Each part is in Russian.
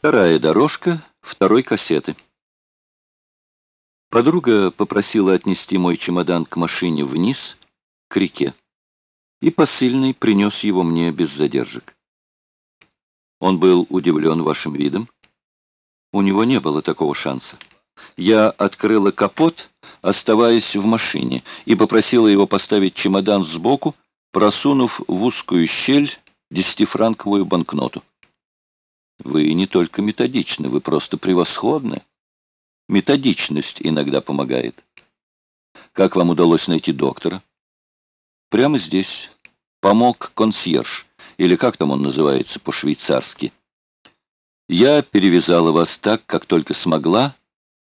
Вторая дорожка второй кассеты. Подруга попросила отнести мой чемодан к машине вниз, к реке, и посыльный принес его мне без задержек. Он был удивлен вашим видом. У него не было такого шанса. Я открыла капот, оставаясь в машине, и попросила его поставить чемодан сбоку, просунув в узкую щель десятифранковую банкноту. Вы не только методичны, вы просто превосходны. Методичность иногда помогает. Как вам удалось найти доктора? Прямо здесь. Помог консьерж, или как там он называется по-швейцарски. Я перевязала вас так, как только смогла.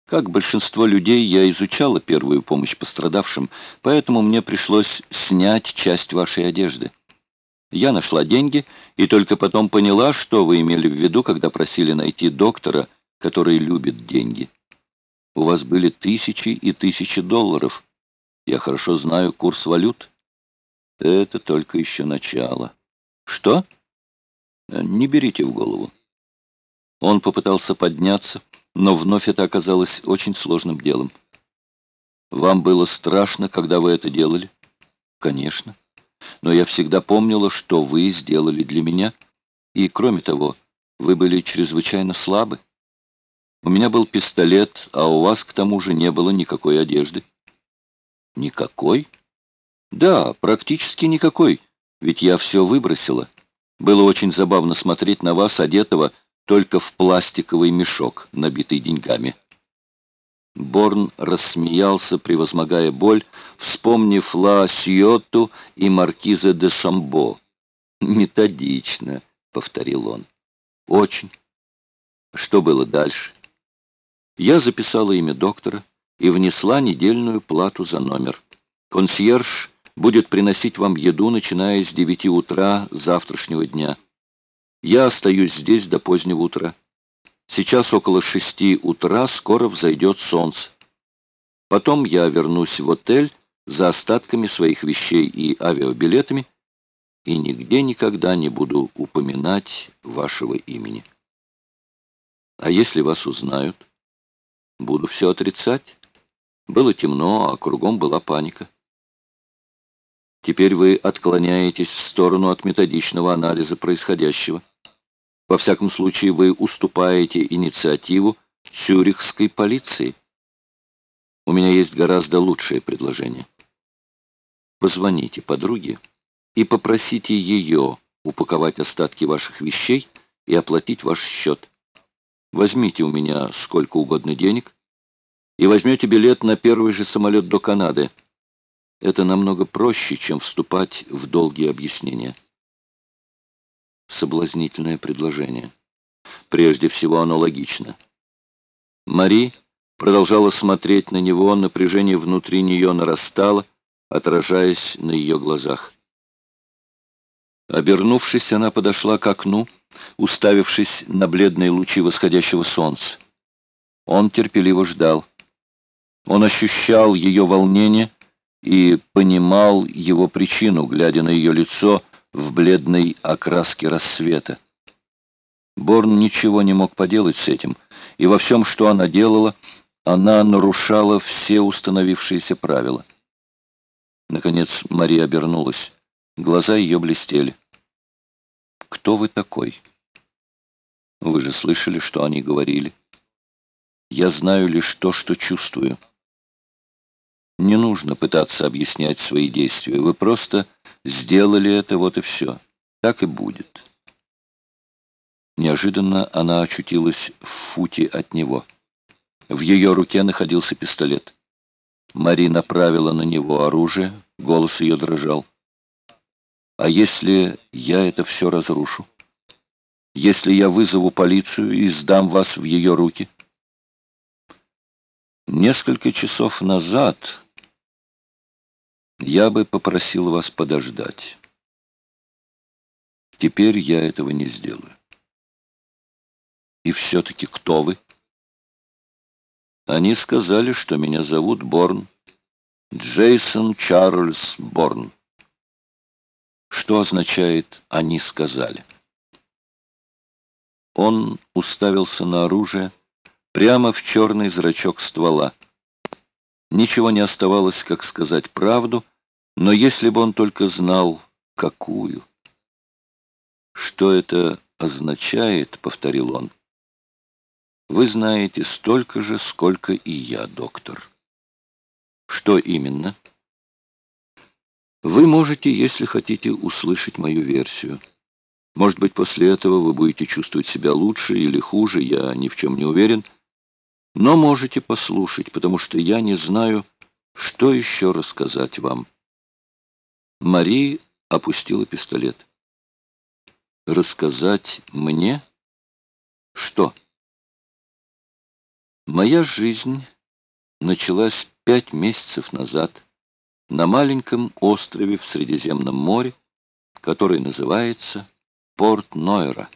Как большинство людей, я изучала первую помощь пострадавшим, поэтому мне пришлось снять часть вашей одежды. Я нашла деньги и только потом поняла, что вы имели в виду, когда просили найти доктора, который любит деньги. У вас были тысячи и тысячи долларов. Я хорошо знаю курс валют. Это только еще начало. Что? Не берите в голову. Он попытался подняться, но вновь это оказалось очень сложным делом. Вам было страшно, когда вы это делали? Конечно но я всегда помнила, что вы сделали для меня, и, кроме того, вы были чрезвычайно слабы. У меня был пистолет, а у вас, к тому же, не было никакой одежды. Никакой? Да, практически никакой, ведь я все выбросила. Было очень забавно смотреть на вас, одетого только в пластиковый мешок, набитый деньгами. Борн рассмеялся, превозмогая боль, вспомнив Ла Сьотту и Маркиза де Шамбо. «Методично», — повторил он. «Очень». Что было дальше? Я записала имя доктора и внесла недельную плату за номер. Консьерж будет приносить вам еду, начиная с девяти утра завтрашнего дня. Я остаюсь здесь до позднего утра. Сейчас около шести утра, скоро взойдет солнце. Потом я вернусь в отель за остатками своих вещей и авиабилетами и нигде никогда не буду упоминать вашего имени. А если вас узнают? Буду все отрицать. Было темно, а кругом была паника. Теперь вы отклоняетесь в сторону от методичного анализа происходящего. Во всяком случае, вы уступаете инициативу цюрихской полиции. У меня есть гораздо лучшее предложение. Позвоните подруге и попросите ее упаковать остатки ваших вещей и оплатить ваш счет. Возьмите у меня сколько угодно денег и возьмете билет на первый же самолет до Канады. Это намного проще, чем вступать в долгие объяснения соблазнительное предложение. Прежде всего, оно логично. Мари продолжала смотреть на него, напряжение внутри нее нарастало, отражаясь на ее глазах. Обернувшись, она подошла к окну, уставившись на бледные лучи восходящего солнца. Он терпеливо ждал. Он ощущал ее волнение и понимал его причину, глядя на ее лицо, в бледной окраске рассвета. Борн ничего не мог поделать с этим, и во всем, что она делала, она нарушала все установившиеся правила. Наконец Мария обернулась. Глаза ее блестели. «Кто вы такой?» «Вы же слышали, что они говорили. Я знаю лишь то, что чувствую. Не нужно пытаться объяснять свои действия. Вы просто Сделали это, вот и все. Так и будет. Неожиданно она очутилась в футе от него. В ее руке находился пистолет. Мари направила на него оружие, голос ее дрожал. «А если я это все разрушу? Если я вызову полицию и сдам вас в ее руки?» Несколько часов назад я бы попросил вас подождать. Теперь я этого не сделаю. И все-таки кто вы? Они сказали, что меня зовут Борн. Джейсон Чарльз Борн. Что означает «они сказали»? Он уставился на оружие прямо в черный зрачок ствола. Ничего не оставалось, как сказать правду, но если бы он только знал, какую. «Что это означает?» — повторил он. «Вы знаете столько же, сколько и я, доктор». «Что именно?» «Вы можете, если хотите, услышать мою версию». Может быть, после этого вы будете чувствовать себя лучше или хуже, я ни в чем не уверен. Но можете послушать, потому что я не знаю, что еще рассказать вам. Мари опустила пистолет. Рассказать мне? Что? Моя жизнь началась пять месяцев назад на маленьком острове в Средиземном море, который называется Порт Нойра.